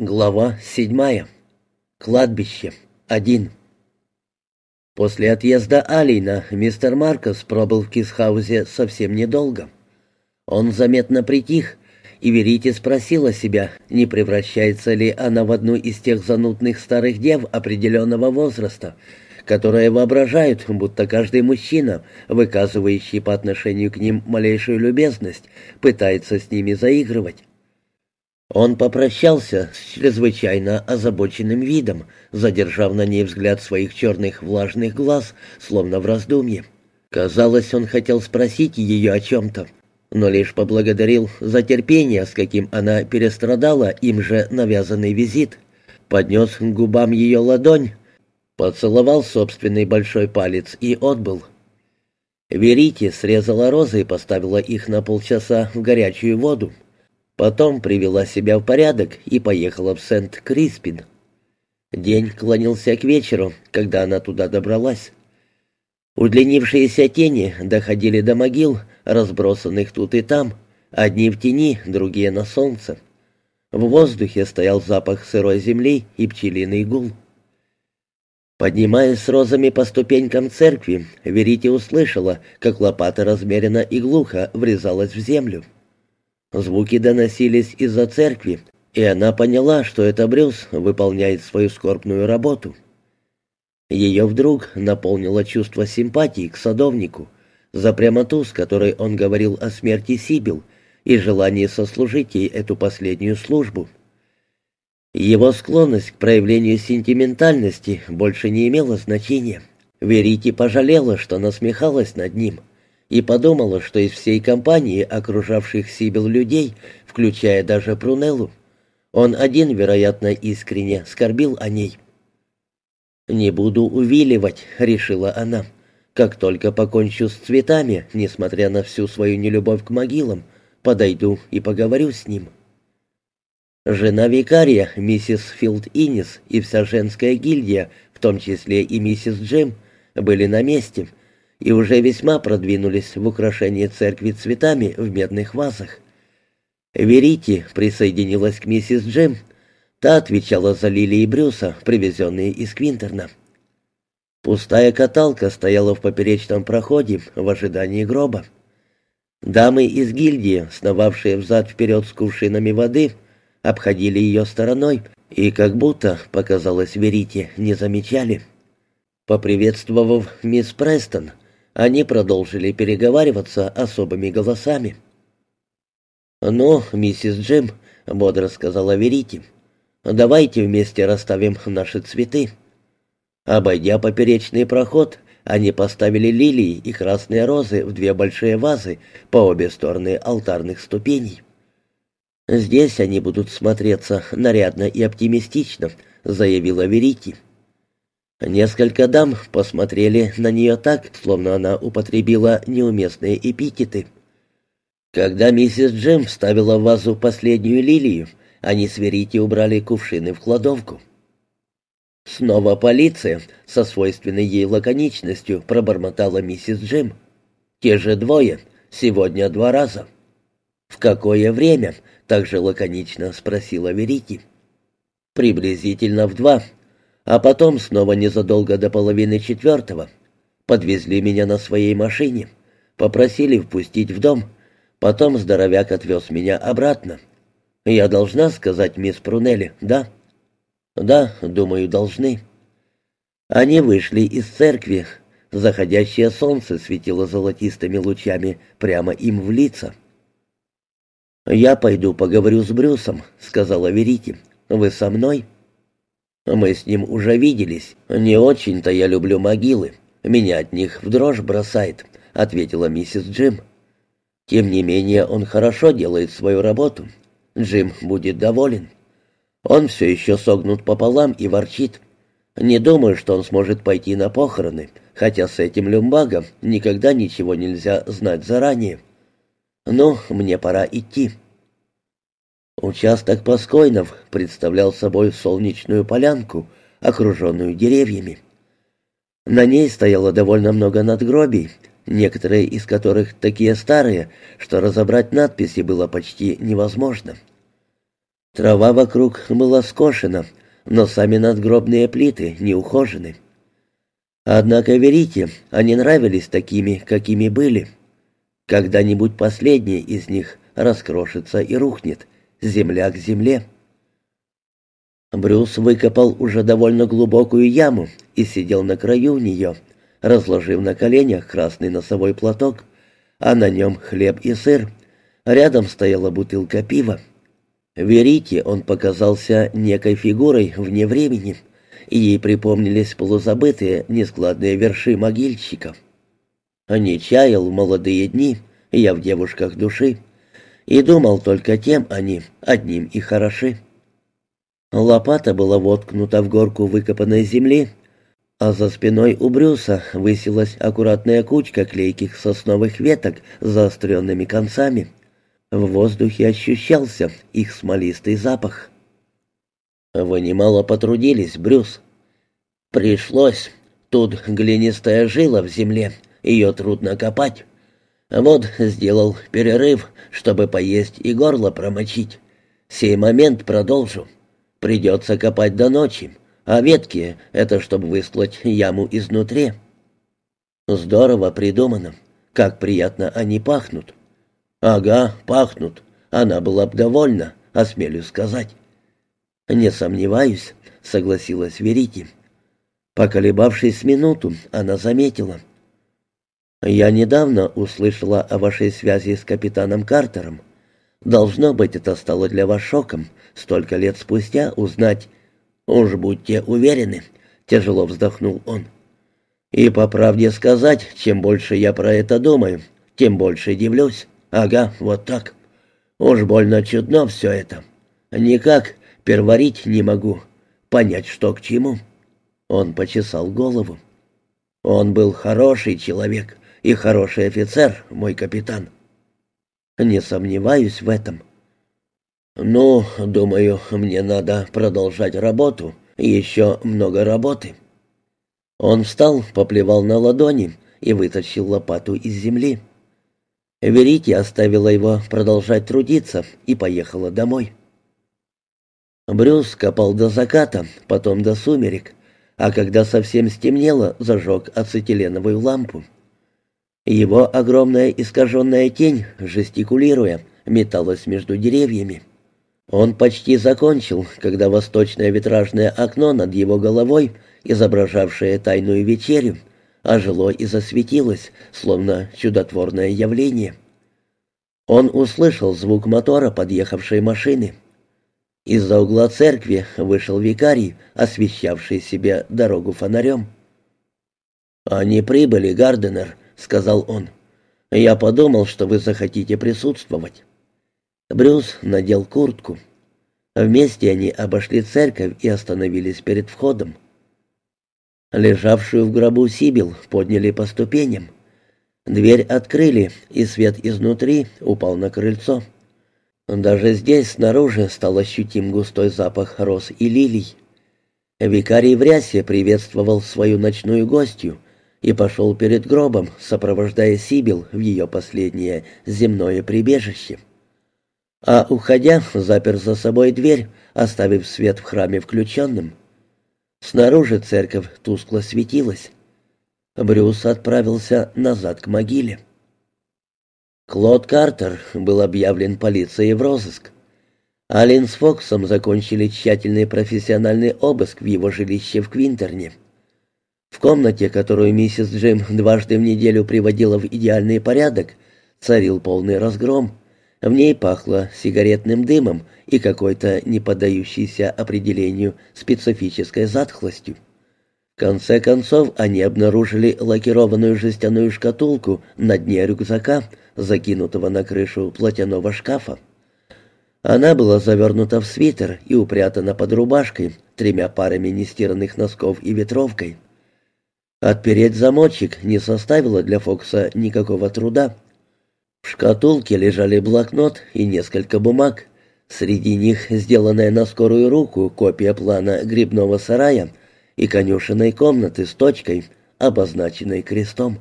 Глава седьмая. Кладбище. Один. После отъезда Алина мистер Маркос пробыл в Кисхаузе совсем недолго. Он заметно притих, и Верите спросила себя, не превращается ли она в одну из тех занудных старых дев определенного возраста, которые воображают, будто каждый мужчина, выказывающий по отношению к ним малейшую любезность, пытается с ними заигрывать. Он попрощался с чрезвычайно озабоченным видом, задержав на ней взгляд своих черных влажных глаз, словно в раздумье. Казалось, он хотел спросить ее о чем-то, но лишь поблагодарил за терпение, с каким она перестрадала им же навязанный визит. Поднес к губам ее ладонь, поцеловал собственный большой палец и отбыл. Верите срезала розы и поставила их на полчаса в горячую воду. Потом привела себя в порядок и поехала в Сент-Криспин. День клонился к вечеру, когда она туда добралась. Удлинившиеся тени доходили до могил, разбросанных тут и там, одни в тени, другие на солнце. В воздухе стоял запах сырой земли и пчелиный гул. Поднимаясь с розами по ступенькам церкви, Верите услышала, как лопата размеренно и глухо врезалась в землю. Звуки доносились из-за церкви, и она поняла, что это Брюс выполняет свою скорбную работу. Ее вдруг наполнило чувство симпатии к садовнику за прямоту, с которой он говорил о смерти Сибил, и желание сослужить ей эту последнюю службу. Его склонность к проявлению сентиментальности больше не имела значения. Верите пожалела, что насмехалась над ним — и подумала, что из всей компании окружавших Сибил людей, включая даже Прунеллу, он один, вероятно, искренне скорбил о ней. «Не буду увиливать», — решила она. «Как только покончу с цветами, несмотря на всю свою нелюбовь к могилам, подойду и поговорю с ним». Жена викария, миссис Филд Иннис, и вся женская гильдия, в том числе и миссис Джим, были на месте — и уже весьма продвинулись в украшении церкви цветами в медных вазах. Верите присоединилась к миссис Джем. Та отвечала за лилии Брюса, привезенные из Квинтерна. Пустая каталка стояла в поперечном проходе в ожидании гроба. Дамы из гильдии, сновавшие взад-вперед с кувшинами воды, обходили ее стороной и, как будто, показалось Верите, не замечали. Поприветствовав мисс Престон, они продолжили переговариваться особыми голосами. «Ну, миссис Джим», — бодро сказала Верити, — «давайте вместе расставим наши цветы». Обойдя поперечный проход, они поставили лилии и красные розы в две большие вазы по обе стороны алтарных ступеней. «Здесь они будут смотреться нарядно и оптимистично», — заявила Верити. Несколько дам посмотрели на нее так, словно она употребила неуместные эпитеты. Когда миссис Джем вставила в вазу последнюю лилию, они с Верити убрали кувшины в кладовку. «Снова полиция», — со свойственной ей лаконичностью пробормотала миссис Джим. «Те же двое. Сегодня два раза». «В какое время?» — также лаконично спросила Верити. «Приблизительно в два», а потом снова незадолго до половины четвертого подвезли меня на своей машине, попросили впустить в дом, потом здоровяк отвез меня обратно. Я должна сказать мисс Прунелли, да? Да, думаю, должны. Они вышли из церкви, заходящее солнце светило золотистыми лучами прямо им в лица. «Я пойду поговорю с Брюсом», — сказала Верите. «Вы со мной?» Мы с ним уже виделись. Не очень-то я люблю могилы. Меня от них в дрожь бросает», — ответила миссис Джим. «Тем не менее, он хорошо делает свою работу. Джим будет доволен. Он все еще согнут пополам и ворчит. Не думаю, что он сможет пойти на похороны, хотя с этим люмбагом никогда ничего нельзя знать заранее. Но мне пора идти». Участок Паскойнов представлял собой солнечную полянку, окруженную деревьями. На ней стояло довольно много надгробий, некоторые из которых такие старые, что разобрать надписи было почти невозможно. Трава вокруг была скошена, но сами надгробные плиты не ухожены. Однако, верите, они нравились такими, какими были. Когда-нибудь последний из них раскрошится и рухнет, земля к земле. Брюс выкопал уже довольно глубокую яму и сидел на краю нее, разложив на коленях красный носовой платок, а на нем хлеб и сыр. Рядом стояла бутылка пива. Верите, он показался некой фигурой вне времени, и ей припомнились полузабытые нескладные верши могильщика. Не чаял в молодые дни, я в девушках души, и думал только тем они, одним и хороши. Лопата была воткнута в горку выкопанной земли, а за спиной у Брюса высилась аккуратная кучка клейких сосновых веток с заостренными концами. В воздухе ощущался их смолистый запах. «Вы немало потрудились, Брюс». «Пришлось. Тут глинистая жила в земле, ее трудно копать. Вот сделал перерыв, чтобы поесть и горло промочить. Сей момент продолжу». Придется копать до ночи, а ветки — это чтобы выстлать яму изнутри. Здорово придумано. Как приятно они пахнут. Ага, пахнут. Она была бы довольна, осмелюсь сказать. Не сомневаюсь, согласилась Верити. Поколебавшись минуту, она заметила. «Я недавно услышала о вашей связи с капитаном Картером. Должно быть, это стало для вас шоком, столько лет спустя узнать. Уж будьте уверены, тяжело вздохнул он. И по правде сказать, чем больше я про это думаю, тем больше дивлюсь. Ага, вот так. Уж больно чудно все это. Никак переварить не могу, понять, что к чему. Он почесал голову. Он был хороший человек и хороший офицер, мой капитан. Не сомневаюсь в этом. Ну, думаю, мне надо продолжать работу. Еще много работы. Он встал, поплевал на ладони и вытащил лопату из земли. Верите оставила его продолжать трудиться и поехала домой. Брюс копал до заката, потом до сумерек, а когда совсем стемнело, зажег ацетиленовую лампу. Его огромная искаженная тень, жестикулируя, металась между деревьями. Он почти закончил, когда восточное витражное окно над его головой, изображавшее тайную вечерю, ожило и засветилось, словно чудотворное явление. Он услышал звук мотора подъехавшей машины. Из-за угла церкви вышел викарий, освещавший себе дорогу фонарем. «Они прибыли, Гарденер», сказал он. «Я подумал, что вы захотите присутствовать». Брюс надел куртку. Вместе они обошли церковь и остановились перед входом. Лежавшую в гробу Сибил подняли по ступеням. Дверь открыли, и свет изнутри упал на крыльцо. Даже здесь, снаружи, стал ощутим густой запах роз и лилий. Викарий в рясе приветствовал свою ночную гостью, и пошел перед гробом, сопровождая Сибил в ее последнее земное прибежище. А уходя, запер за собой дверь, оставив свет в храме включенным. Снаружи церковь тускло светилась. Брюс отправился назад к могиле. Клод Картер был объявлен полицией в розыск. Алин с Фоксом закончили тщательный профессиональный обыск в его жилище в Квинтерне. В комнате, которую миссис Джим дважды в неделю приводила в идеальный порядок, царил полный разгром. В ней пахло сигаретным дымом и какой-то не поддающейся определению специфической затхлостью. В конце концов они обнаружили лакированную жестяную шкатулку на дне рюкзака, закинутого на крышу платяного шкафа. Она была завернута в свитер и упрятана под рубашкой, тремя парами нестиранных носков и ветровкой. Отпереть замочек не составило для Фокса никакого труда. В шкатулке лежали блокнот и несколько бумаг. Среди них сделанная на скорую руку копия плана грибного сарая и конюшенной комнаты с точкой, обозначенной крестом.